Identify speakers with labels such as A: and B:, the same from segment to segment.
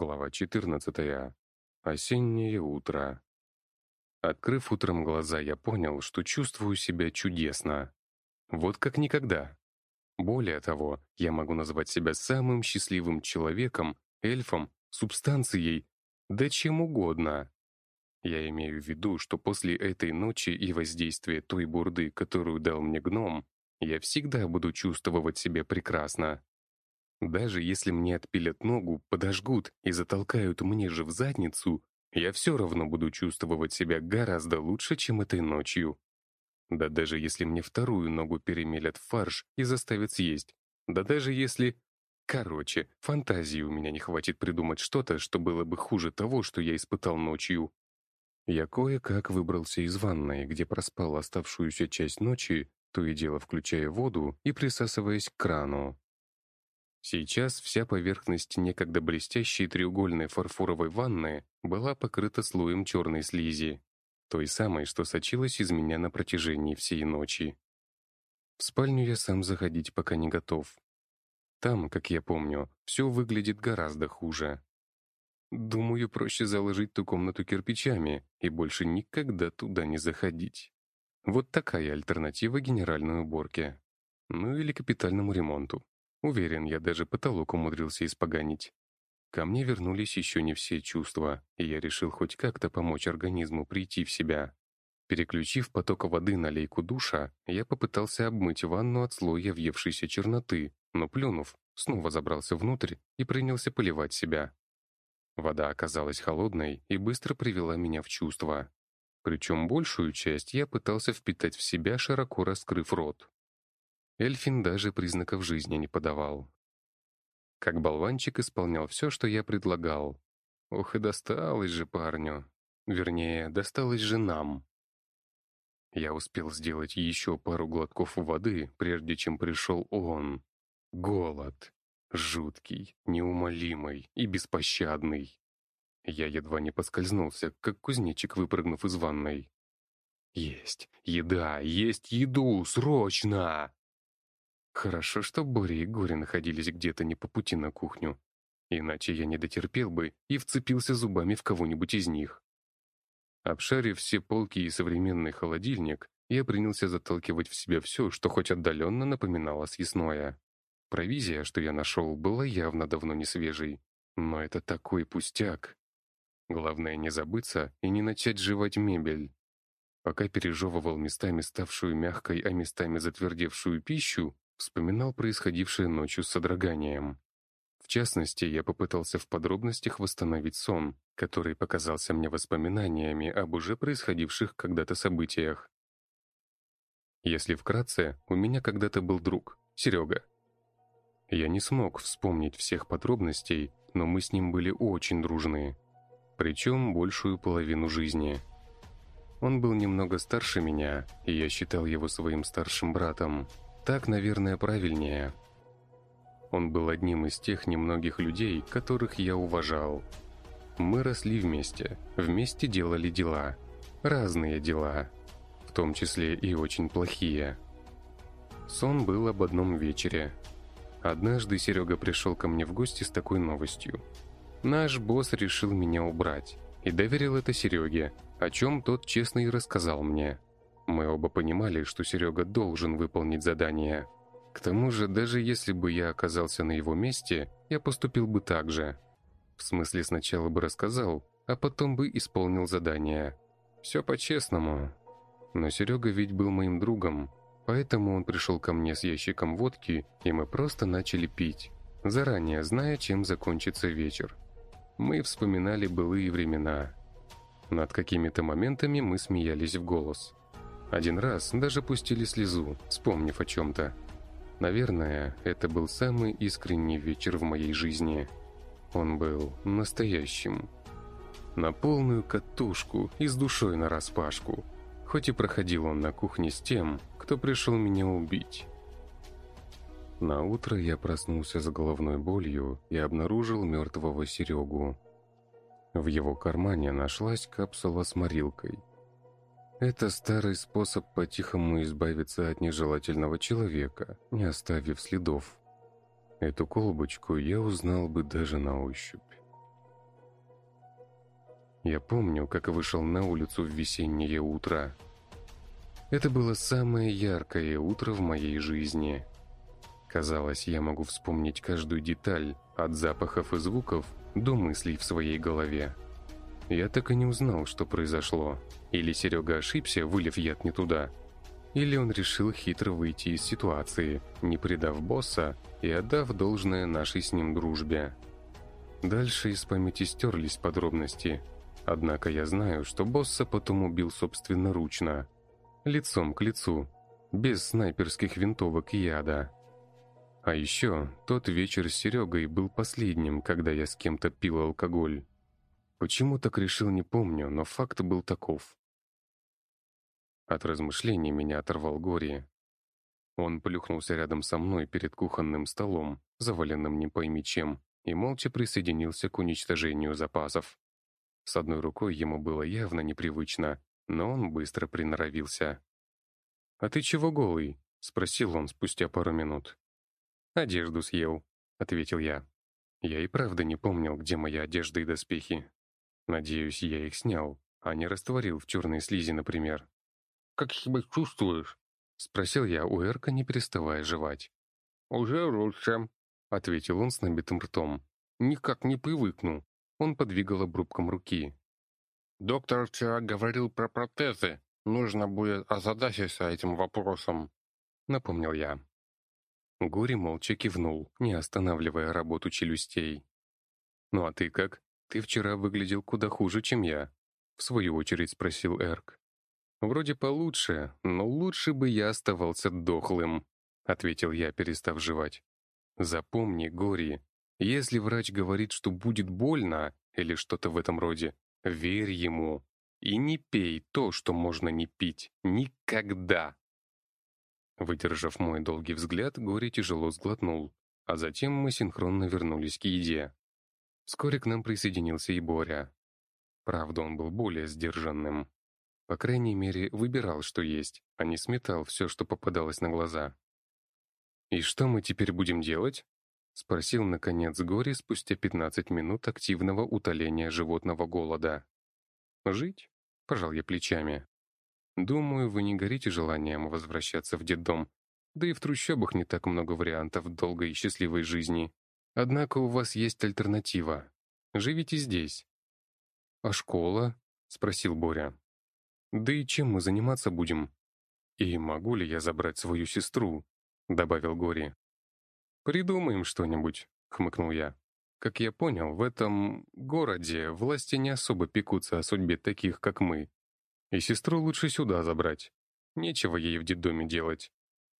A: Глава 14. Осеннее утро. Открыв утром глаза, я понял, что чувствую себя чудесно. Вот как никогда. Более того, я могу назвать себя самым счастливым человеком, эльфом, субстанцией, да чем угодно. Я имею в виду, что после этой ночи и воздействия той бурды, которую дал мне гном, я всегда буду чувствовать себя прекрасно. Даже если мне отпилят ногу, подожгут и затолкают мне же в задницу, я все равно буду чувствовать себя гораздо лучше, чем этой ночью. Да даже если мне вторую ногу перемелят в фарш и заставят съесть. Да даже если... Короче, фантазии у меня не хватит придумать что-то, что было бы хуже того, что я испытал ночью. Я кое-как выбрался из ванной, где проспал оставшуюся часть ночи, то и дело включая воду и присасываясь к крану. Сейчас вся поверхность некогда блестящей треугольной фарфоровой ванны была покрыта слоем черной слизи, той самой, что сочилась из меня на протяжении всей ночи. В спальню я сам заходить пока не готов. Там, как я помню, все выглядит гораздо хуже. Думаю, проще заложить ту комнату кирпичами и больше никогда туда не заходить. Вот такая альтернатива генеральной уборке. Ну или капитальному ремонту. Уверен, я даже потолок умудрился испоганить. Ко мне вернулись еще не все чувства, и я решил хоть как-то помочь организму прийти в себя. Переключив поток воды на лейку душа, я попытался обмыть ванну от слоя въевшейся черноты, но плюнув, снова забрался внутрь и принялся поливать себя. Вода оказалась холодной и быстро привела меня в чувство. Причем большую часть я пытался впитать в себя, широко раскрыв рот. Эльфин даже признаков жизни не подавал. Как болванчик исполнял все, что я предлагал. Ох и досталось же парню. Вернее, досталось же нам. Я успел сделать еще пару глотков воды, прежде чем пришел он. Голод. Жуткий, неумолимый и беспощадный. Я едва не поскользнулся, как кузнечик, выпрыгнув из ванной. «Есть! Еда! Есть еду! Срочно!» Хорошо, что Боря и Горе находились где-то не по пути на кухню. Иначе я не дотерпел бы и вцепился зубами в кого-нибудь из них. Обшарив все полки и современный холодильник, я принялся заталкивать в себя все, что хоть отдаленно напоминало съестное. Провизия, что я нашел, была явно давно не свежей. Но это такой пустяк. Главное не забыться и не начать жевать мебель. Пока пережевывал местами ставшую мягкой, а местами затвердевшую пищу, вспоминал происходившее ночью с содроганием. В частности, я попытался в подробностях восстановить сон, который показался мне воспоминаниями об уже происходивших когда-то событиях. Если вкратце, у меня когда-то был друг, Серега. Я не смог вспомнить всех подробностей, но мы с ним были очень дружны. Причем большую половину жизни. Он был немного старше меня, и я считал его своим старшим братом. Так, наверное, правильнее. Он был одним из тех немногих людей, которых я уважал. Мы росли вместе, вместе делали дела. Разные дела, в том числе и очень плохие. Сон был об одном вечере. Однажды Серега пришел ко мне в гости с такой новостью. Наш босс решил меня убрать и доверил это Сереге, о чем тот честно и рассказал мне. Мы оба понимали, что Серега должен выполнить задание. К тому же, даже если бы я оказался на его месте, я поступил бы так же. В смысле, сначала бы рассказал, а потом бы исполнил задание. Все по-честному. Но Серега ведь был моим другом, поэтому он пришел ко мне с ящиком водки, и мы просто начали пить, заранее зная, чем закончится вечер. Мы вспоминали былые времена. Над какими-то моментами мы смеялись в голос. Один раз даже пустили слезу, вспомнив о чем-то. Наверное, это был самый искренний вечер в моей жизни. Он был настоящим. На полную катушку и с душой нараспашку. Хоть и проходил он на кухне с тем, кто пришел меня убить. На утро я проснулся с головной болью и обнаружил мертвого Серегу. В его кармане нашлась капсула с морилкой – это старый способ по-тихому избавиться от нежелательного человека, не оставив следов. Эту колбочку я узнал бы даже на ощупь. Я помню, как вышел на улицу в весеннее утро. Это было самое яркое утро в моей жизни. Казалось, я могу вспомнить каждую деталь, от запахов и звуков до мыслей в своей голове. Я так и не узнал, что произошло. Или Серега ошибся, вылив яд не туда, или он решил хитро выйти из ситуации, не предав босса и отдав должное нашей с ним дружбе. Дальше из памяти стерлись подробности. Однако я знаю, что босса потом убил собственноручно. Лицом к лицу, без снайперских винтовок и яда. А еще тот вечер с Серегой был последним, когда я с кем-то пил алкоголь. Почему так решил, не помню, но факт был таков. От размышлений меня оторвал Гори. Он плюхнулся рядом со мной перед кухонным столом, заваленным не пойми чем, и молча присоединился к уничтожению запасов. С одной рукой ему было явно непривычно, но он быстро приноровился. «А ты чего голый?» — спросил он спустя пару минут. «Одежду съел», — ответил я. Я и правда не помнил, где моя одежда и доспехи. Надеюсь, я их снял, а не растворил в черной слизи, например.
B: Как себя чувствуешь?»
A: — спросил я у Эрка, не переставая жевать.
B: «Уже лучше», — ответил он с набитым ртом. «Никак не привыкну». Он подвигал обрубком руки. «Доктор вчера говорил про протезы. Нужно будет озадачиться этим вопросом», — напомнил я.
A: Гори молча кивнул, не останавливая работу челюстей. «Ну а ты как? Ты вчера выглядел куда хуже, чем я», — в свою очередь спросил Эрк. «Вроде получше, но лучше бы я оставался дохлым», — ответил я, перестав жевать. «Запомни, Гори, если врач говорит, что будет больно или что-то в этом роде, верь ему и не пей то, что можно не пить. Никогда!» Выдержав мой долгий взгляд, Гори тяжело сглотнул, а затем мы синхронно вернулись к еде. Вскоре к нам присоединился и Боря. Правда, он был более сдержанным. По крайней мере, выбирал, что есть, а не сметал все, что попадалось на глаза. «И что мы теперь будем делать?» — спросил, наконец, Гори спустя 15 минут активного утоления животного голода. «Жить?» — пожал я плечами. «Думаю, вы не горите желанием возвращаться в детдом, да и в трущобах не так много вариантов долгой и счастливой жизни. Однако у вас есть альтернатива. Живите здесь». «А школа?» — спросил Боря. Да и чем мы заниматься будем? И могу ли я забрать свою сестру?» — добавил Гори. «Придумаем что-нибудь», — хмыкнул я. «Как я понял, в этом городе власти не особо пекутся о судьбе таких, как мы. И сестру лучше сюда забрать. Нечего ей в детдоме делать.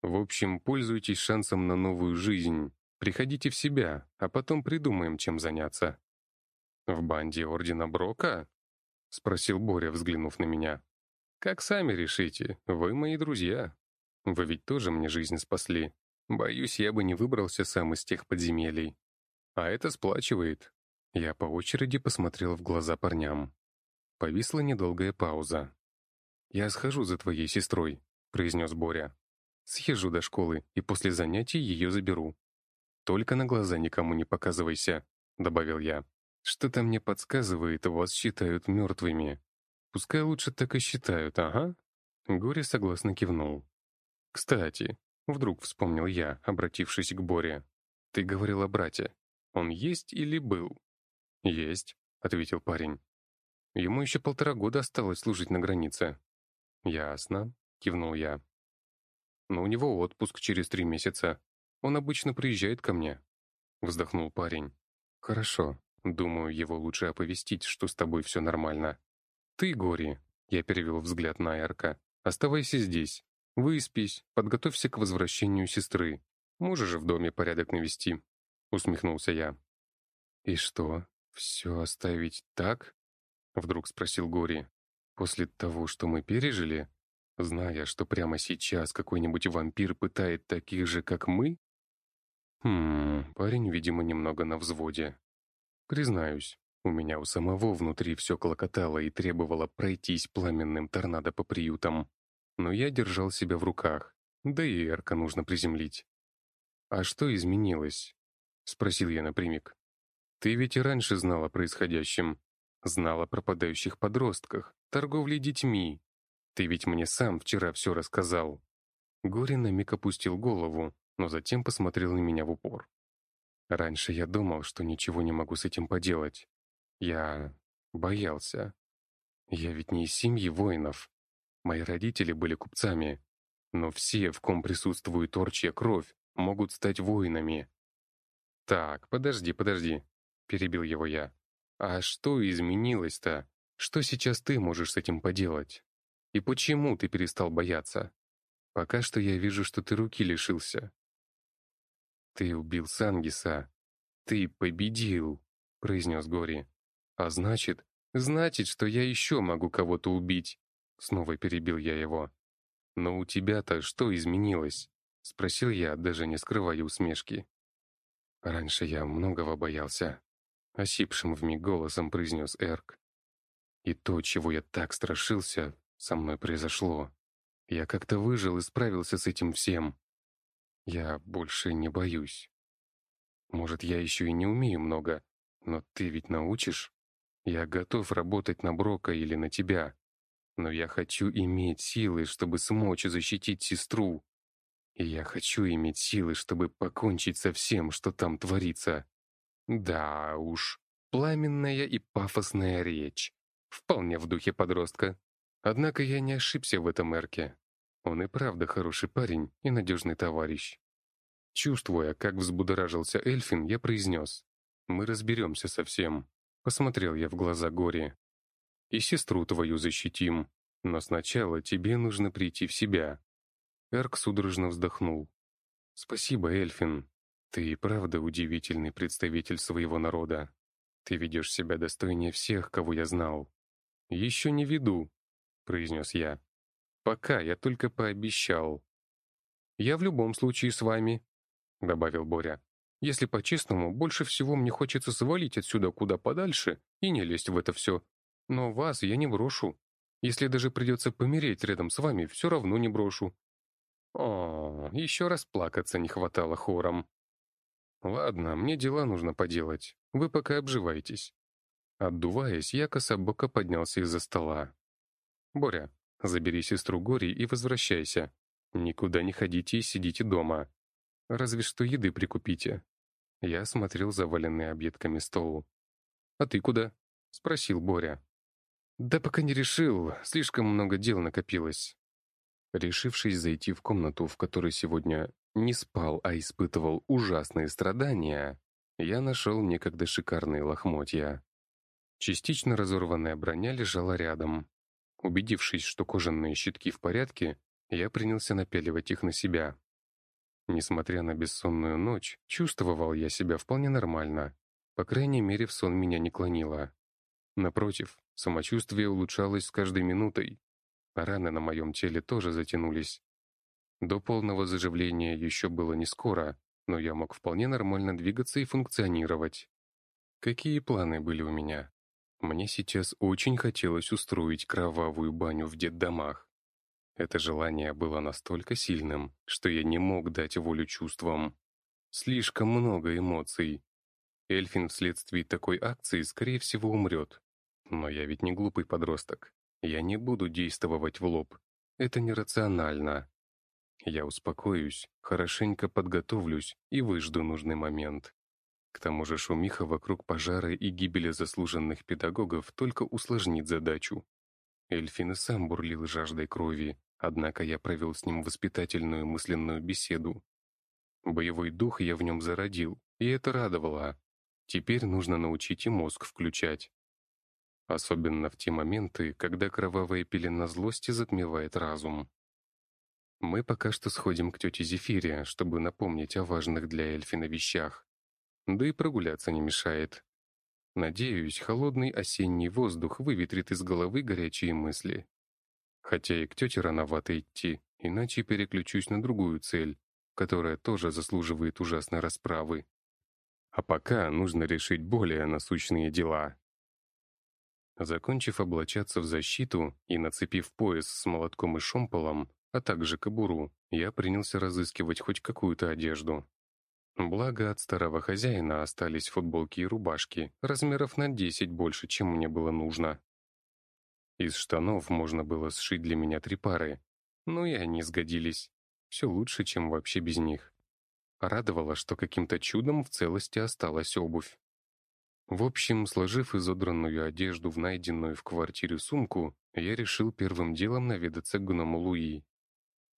A: В общем, пользуйтесь шансом на новую жизнь. Приходите в себя, а потом придумаем, чем заняться». «В банде Ордена Брока?» — спросил Боря, взглянув на меня. Как сами решите, вы мои друзья. Вы ведь тоже мне жизнь спасли. Боюсь, я бы не выбрался сам из тех подземелий. А это сплачивает. Я по очереди посмотрел в глаза парням. Повисла недолгая пауза. «Я схожу за твоей сестрой», — произнес Боря. «Съезжу до школы и после занятий ее заберу. Только на глаза никому не показывайся», — добавил я. «Что-то мне подсказывает, вас считают мертвыми. Пускай лучше так и считают, ага. Горе согласно кивнул. Кстати, вдруг вспомнил я, обратившись к Боре. Ты говорил о брате. Он есть или был? Есть, ответил парень. Ему еще полтора года осталось служить на границе. Ясно, кивнул я. Но у него отпуск через три месяца. Он обычно приезжает ко мне. Вздохнул парень. Хорошо. Думаю, его лучше оповестить, что с тобой все нормально. «Ты, Гори», — я перевел взгляд на Эрка, — «оставайся здесь. Выспись, подготовься к возвращению сестры. Можешь в доме порядок навести», — усмехнулся я. «И что, все оставить так?» — вдруг спросил Гори. «После того, что мы пережили, зная, что прямо сейчас какой-нибудь вампир пытает таких же, как мы?» Хм, парень, видимо, немного на взводе. Признаюсь, у меня у самого внутри все клокотало и требовало пройтись пламенным торнадо по приютам. Но я держал себя в руках, да и Эрка нужно приземлить. «А что изменилось?» — спросил я напрямик. «Ты ведь и раньше знал о происходящем. Знал о пропадающих подростках, торговле детьми. Ты ведь мне сам вчера все рассказал». Гори на миг опустил голову, но затем посмотрел на меня в упор. Раньше я думал, что ничего не могу с этим поделать. Я боялся. Я ведь не из семьи воинов. Мои родители были купцами. Но все, в ком присутствует орчья кровь, могут стать воинами. «Так, подожди, подожди», — перебил его я. «А что изменилось-то? Что сейчас ты можешь с этим поделать? И почему ты перестал бояться? Пока что я вижу, что ты руки лишился». «Ты убил Сангиса. Ты победил», — произнес Гори. «А значит, значит, что я еще могу кого-то убить», — снова перебил я его. «Но у тебя-то что изменилось?» — спросил я, даже не скрывая усмешки. «Раньше я многого боялся», — осипшим вмиг голосом произнес Эрк. «И то, чего я так страшился, со мной произошло. Я как-то выжил и справился с этим всем. Я больше не боюсь. Может, я еще и не умею много, но ты ведь научишь? Я готов работать на Брока или на тебя. Но я хочу иметь силы, чтобы смочь защитить сестру. И я хочу иметь силы, чтобы покончить со всем, что там творится. Да уж, пламенная и пафосная речь. Вполне в духе подростка. Однако я не ошибся в этом Эрке. Он и правда хороший парень и надежный товарищ. Чувствуя, как взбудоражился Эльфин, я произнес. «Мы разберемся со всем». Посмотрел я в глаза Гори. «И сестру твою защитим. Но сначала тебе нужно прийти в себя». Эрк судорожно вздохнул. «Спасибо, Эльфин. Ты и правда удивительный представитель своего народа. Ты ведешь себя достойнее всех, кого я знал». «Еще не веду», — произнес я. «Пока я только пообещал». «Я в любом случае с вами», — добавил Боря. «Если по-честному, больше всего мне хочется свалить отсюда куда подальше и не лезть в это все. Но вас я не брошу. Если даже придется помереть рядом с вами, все равно не брошу». О, еще раз плакаться не хватало хором. «Ладно, мне дела нужно поделать. Вы пока обживайтесь». Отдуваясь, я кособоко поднялся из-за стола. «Боря, забери сестру Гори и возвращайся. Никуда не ходите и сидите дома. Разве что еды прикупите». Я смотрел заваленный объедками стол. «А ты куда?» — спросил Боря. «Да пока не решил, слишком много дел накопилось». Решившись зайти в комнату, в которой сегодня не спал, а испытывал ужасные страдания, я нашел некогда шикарные лохмотья. Частично разорванная броня лежала рядом. Убедившись, что кожаные щитки в порядке, я принялся напяливать их на себя. Несмотря на бессонную ночь, чувствовал я себя вполне нормально. По крайней мере, в сон меня не клонило. Напротив, самочувствие улучшалось с каждой минутой. Раны на моем теле тоже затянулись. До полного заживления еще было не скоро, но я мог вполне нормально двигаться и функционировать. Какие планы были у меня? Мне сейчас очень хотелось устроить кровавую баню в детдомах. Это желание было настолько сильным, что я не мог дать волю чувствам. Слишком много эмоций. Эльфин вследствие такой акции, скорее всего, умрет. Но я ведь не глупый подросток. Я не буду действовать в лоб. Это нерационально. Я успокоюсь, хорошенько подготовлюсь и выжду нужный момент. К тому же шумиха вокруг пожара и гибели заслуженных педагогов только усложнит задачу. Эльфин и сам бурлил жаждой крови, однако я провел с ним воспитательную мысленную беседу. Боевой дух я в нем зародил, и это радовало. Теперь нужно научить и мозг включать. Особенно в те моменты, когда кровавая пелена злости затмевает разум. Мы пока что сходим к тете Зефире, чтобы напомнить о важных для Эльфина вещах. Да и прогуляться не мешает. Надеюсь, холодный осенний воздух выветрит из головы горячие мысли. Хотя и к тете рановато идти, иначе переключусь на другую цель, которая тоже заслуживает ужасной расправы. А пока нужно решить более насущные дела. Закончив облачаться в защиту и нацепив пояс с молотком и шомполом, а также кобуру, я принялся разыскивать хоть какую-то одежду. Благо, от старого хозяина остались футболки и рубашки, размеров на 10 больше, чем мне было нужно. Из штанов можно было сшить для меня три пары, но и они сгодились. Все лучше, чем вообще без них. Радовало, что каким-то чудом в целости осталась обувь. В общем, сложив изодранную одежду в найденную в квартире сумку, я решил первым делом наведаться к гному Луи.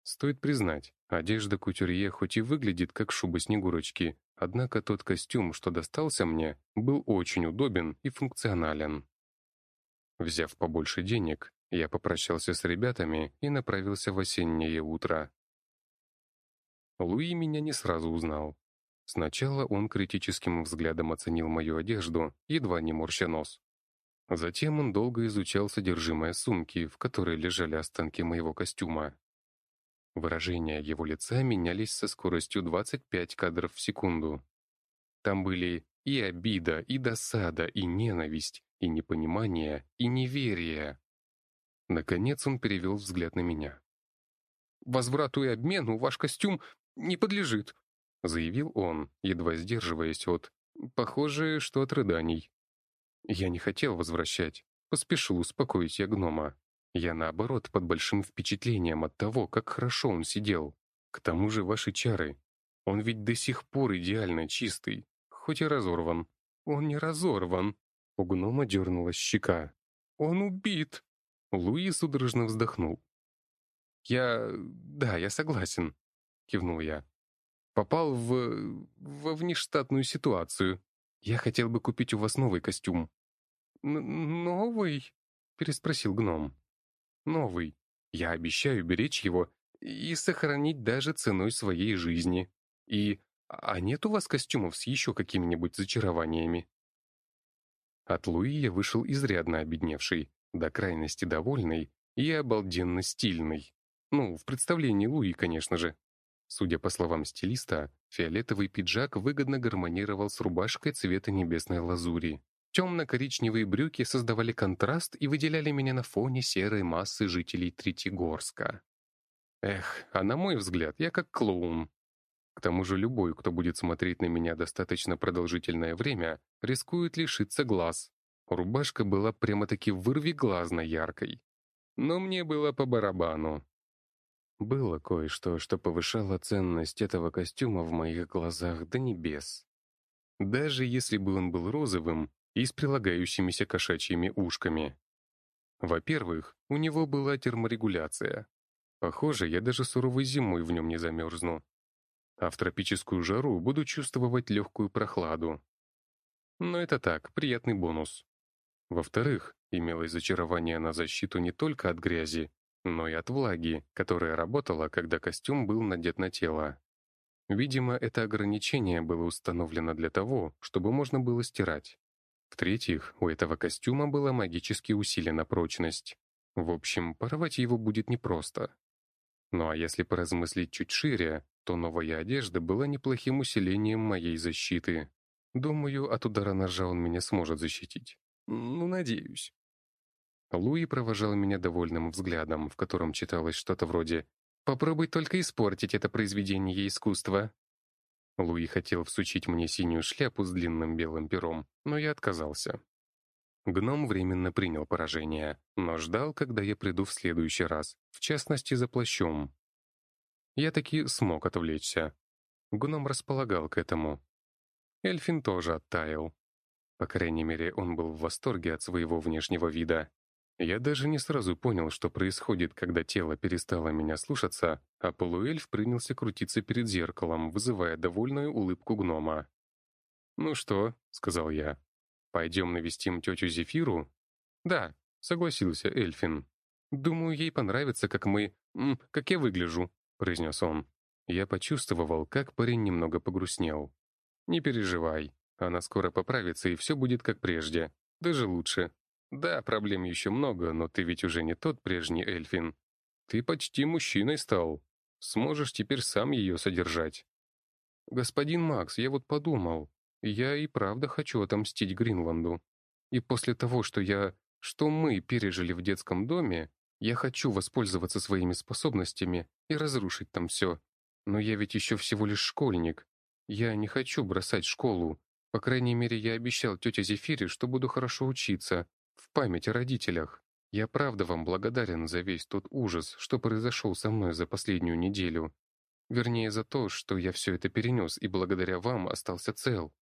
A: Стоит признать, одежда кутюрье хоть и выглядит как шуба Снегурочки, однако тот костюм, что достался мне, был очень удобен и функционален. Взяв побольше денег, я попрощался с ребятами и направился в осеннее утро. Луи меня не сразу узнал. Сначала он критическим взглядом оценил мою одежду, едва не морща нос. Затем он долго изучал содержимое сумки, в которой лежали останки моего костюма. Выражения его лица менялись со скоростью 25 кадров в секунду. Там были и обида, и досада, и ненависть, и непонимание, и неверие. Наконец он перевел взгляд на меня. «Возврату и обмену ваш костюм не подлежит», — заявил он, едва сдерживаясь от... Похоже, что от рыданий. Я не хотел возвращать. Поспешил успокоить я гнома. Я, наоборот, под большим впечатлением от того, как хорошо он сидел. К тому же ваши чары. Он ведь до сих пор идеально чистый, хоть и разорван. Он не разорван. У гнома дернулась щека. Он убит. Луи судорожно вздохнул. «Я... да, я согласен», — кивнул я попал в... во внештатную ситуацию. Я хотел бы купить у вас новый костюм». Н «Новый?» — переспросил гном. «Новый. Я обещаю беречь его и сохранить даже ценой своей жизни. И... А нет у вас костюмов с еще какими-нибудь зачарованиями?» От Луи я вышел изрядно обедневший, до крайности довольный и обалденно стильный. Ну, в представлении Луи, конечно же. Судя по словам стилиста, фиолетовый пиджак выгодно гармонировал с рубашкой цвета небесной лазури. Темно-коричневые брюки создавали контраст и выделяли меня на фоне серой массы жителей Третьегорска. Эх, а на мой взгляд, я как клоун. К тому же любой, кто будет смотреть на меня достаточно продолжительное время, рискует лишиться глаз. Рубашка была прямо-таки вырви-глазно яркой. Но мне было по барабану. Было кое-что, что повышало ценность этого костюма в моих глазах до небес. Даже если бы он был розовым и с прилагающимися кошачьими ушками. Во-первых, у него была терморегуляция. Похоже, я даже суровой зимой в нем не замерзну. А в тропическую жару буду чувствовать легкую прохладу. Но это так, приятный бонус. Во-вторых, имелось зачарование на защиту не только от грязи, но и от влаги, которая работала, когда костюм был надет на тело. Видимо, это ограничение было установлено для того, чтобы можно было стирать. В-третьих, у этого костюма была магически усилена прочность. В общем, порвать его будет непросто. Ну а если поразмыслить чуть шире, то новая одежда была неплохим усилением моей защиты. Думаю, от удара ножа он меня сможет защитить. Ну, надеюсь. Луи провожал меня довольным взглядом, в котором читалось что-то вроде «Попробуй только испортить это произведение искусства». Луи хотел всучить мне синюю шляпу с длинным белым пером, но я отказался. Гном временно принял поражение, но ждал, когда я приду в следующий раз, в частности, за плащом. Я таки смог отвлечься. Гном располагал к этому. Эльфин тоже оттаял. По крайней мере, он был в восторге от своего внешнего вида. Я даже не сразу понял, что происходит, когда тело перестало меня слушаться, а полуэльф принялся крутиться перед зеркалом, вызывая довольную улыбку гнома. «Ну что?» — сказал я. «Пойдем навестим тетю Зефиру?» «Да», — согласился Эльфин. «Думаю, ей понравится, как мы... как я выгляжу», — произнес он. Я почувствовал, как парень немного погрустнел. «Не переживай, она скоро поправится, и все будет как прежде. Даже лучше. Да, проблем еще много, но ты ведь уже не тот прежний Эльфин. Ты почти мужчиной стал. Сможешь теперь сам ее содержать. Господин Макс, я вот подумал, я и правда хочу отомстить Гринланду. И после того, что я... что мы пережили в детском доме, я хочу воспользоваться своими способностями и разрушить там все. Но я ведь еще всего лишь школьник. Я не хочу бросать школу. По крайней мере, я обещал тете Зефире, что буду хорошо учиться, в память о родителях. Я правда вам благодарен за весь тот ужас, что произошел со мной за последнюю неделю. Вернее, за то, что я все это перенес и благодаря вам остался цел.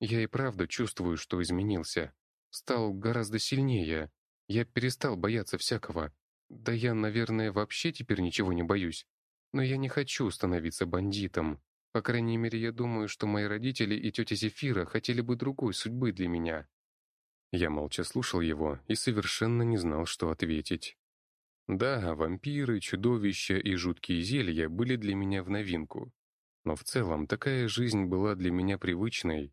A: Я и правда чувствую, что изменился. Стал гораздо сильнее. Я перестал бояться всякого. Да я, наверное, вообще теперь ничего не боюсь. Но я не хочу становиться бандитом. По крайней мере, я думаю, что мои родители и тетя Зефира хотели бы другой судьбы для меня. Я молча слушал его и совершенно не знал, что ответить. Да, вампиры, чудовища и жуткие зелья были для меня в новинку. Но в целом такая жизнь была для меня привычной.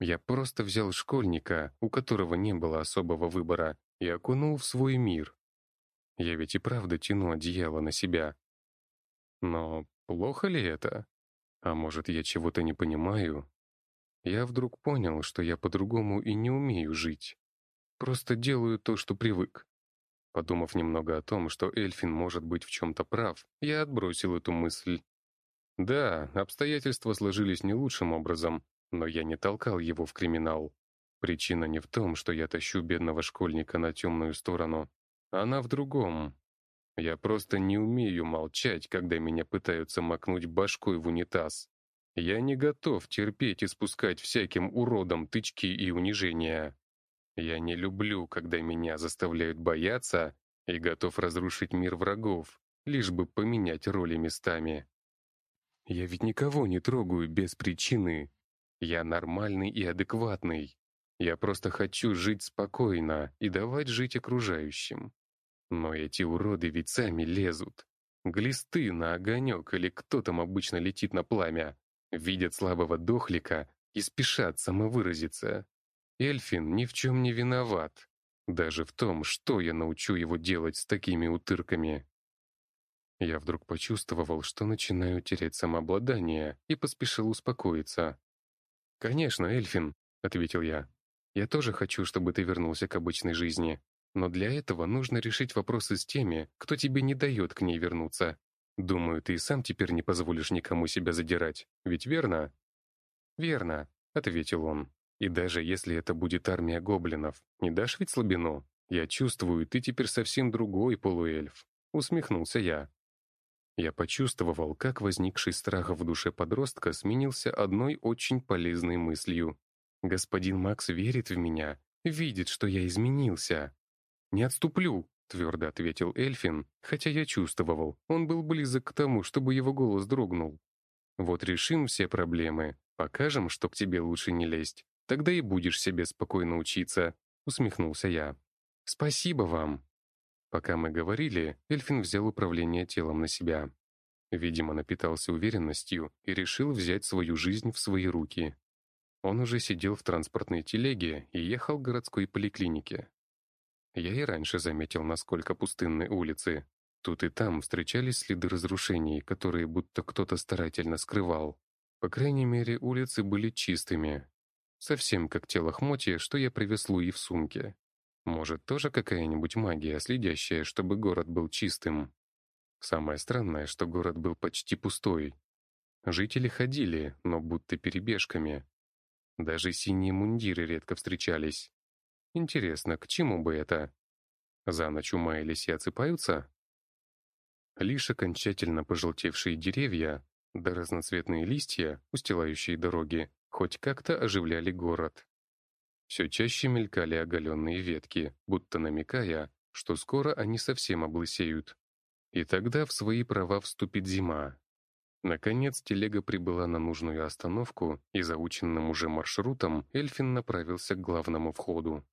A: Я просто взял школьника, у которого не было особого выбора, и окунул в свой мир. Я ведь и правда тяну одеяло на себя. Но плохо ли это? А может, я чего-то не понимаю? Я вдруг понял, что я по-другому и не умею жить. Просто делаю то, что привык. Подумав немного о том, что Эльфин может быть в чем-то прав, я отбросил эту мысль. Да, обстоятельства сложились не лучшим образом, но я не толкал его в криминал. Причина не в том, что я тащу бедного школьника на темную сторону. Она в другом. Я просто не умею молчать, когда меня пытаются макнуть башкой в унитаз. Я не готов терпеть и спускать всяким уродам тычки и унижения. Я не люблю, когда меня заставляют бояться и готов разрушить мир врагов, лишь бы поменять роли местами. Я ведь никого не трогаю без причины. Я нормальный и адекватный. Я просто хочу жить спокойно и давать жить окружающим. Но эти уроды ведь сами лезут. Глисты на огонек или кто там обычно летит на пламя. Видят слабого дохлика и спешат самовыразиться. Эльфин ни в чем не виноват. Даже в том, что я научу его делать с такими утырками. Я вдруг почувствовал, что начинаю терять самообладание и поспешил успокоиться. «Конечно, Эльфин», — ответил я. «Я тоже хочу, чтобы ты вернулся к обычной жизни. Но для этого нужно решить вопросы с теми, кто тебе не дает к ней вернуться. Думаю, ты и сам теперь не позволишь никому себя задирать, ведь верно?» «Верно», — ответил он. «И даже если это будет армия гоблинов, не дашь ведь слабину? Я чувствую, ты теперь совсем другой полуэльф», — усмехнулся я. Я почувствовал, как возникший страх в душе подростка сменился одной очень полезной мыслью. «Господин Макс верит в меня, видит, что я изменился. «Не отступлю», — твердо ответил Эльфин, хотя я чувствовал, он был близок к тому, чтобы его голос дрогнул. «Вот решим все проблемы, покажем, что к тебе лучше не лезть, тогда и будешь себе спокойно учиться», — усмехнулся я. «Спасибо вам». Пока мы говорили, Эльфин взял управление телом на себя. Видимо, напитался уверенностью и решил взять свою жизнь в свои руки. Он уже сидел в транспортной телеге и ехал к городской поликлинике. Я и раньше заметил, насколько пустынны улицы. Тут и там встречались следы разрушений, которые будто кто-то старательно скрывал. По крайней мере, улицы были чистыми. Совсем как те лохмотья, что я привез Луи в сумке. Может, тоже какая-нибудь магия, следящая, чтобы город был чистым. Самое странное, что город был почти пустой. Жители ходили, но будто перебежками. Даже синие мундиры редко встречались. Интересно, к чему бы это? За ночь умаялись и отсыпаются? Лишь окончательно пожелтевшие деревья, да разноцветные листья, устилающие дороги, хоть как-то оживляли город. Все чаще мелькали оголенные ветки, будто намекая, что скоро они совсем облысеют. И тогда в свои права вступит зима. Наконец телега прибыла на нужную остановку, и заученным уже маршрутом Эльфин направился к главному входу.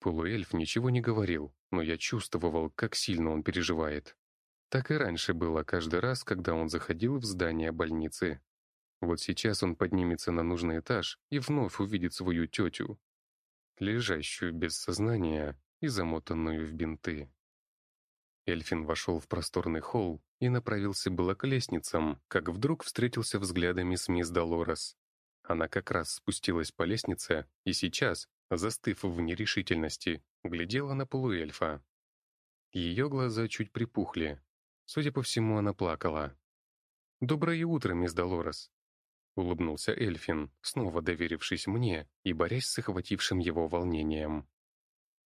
A: Полуэльф ничего не говорил, но я чувствовал, как сильно он переживает. Так и раньше было каждый раз, когда он заходил в здание больницы. Вот сейчас он поднимется на нужный этаж и вновь увидит свою тетю, лежащую без сознания и замотанную в бинты. Эльфин вошел в просторный холл и направился было к лестницам, как вдруг встретился взглядами с мисс Долорес. Она как раз спустилась по лестнице и сейчас, застыв в нерешительности, глядела на полуэльфа. Ее глаза чуть припухли. Судя по всему, она плакала. «Доброе утро, мисс Долорес». улыбнулся Эльфин, снова доверившись мне и борясь с охватившим его волнением.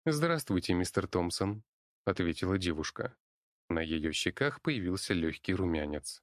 A: «Здравствуйте, мистер Томпсон», — ответила девушка. На ее щеках появился легкий румянец.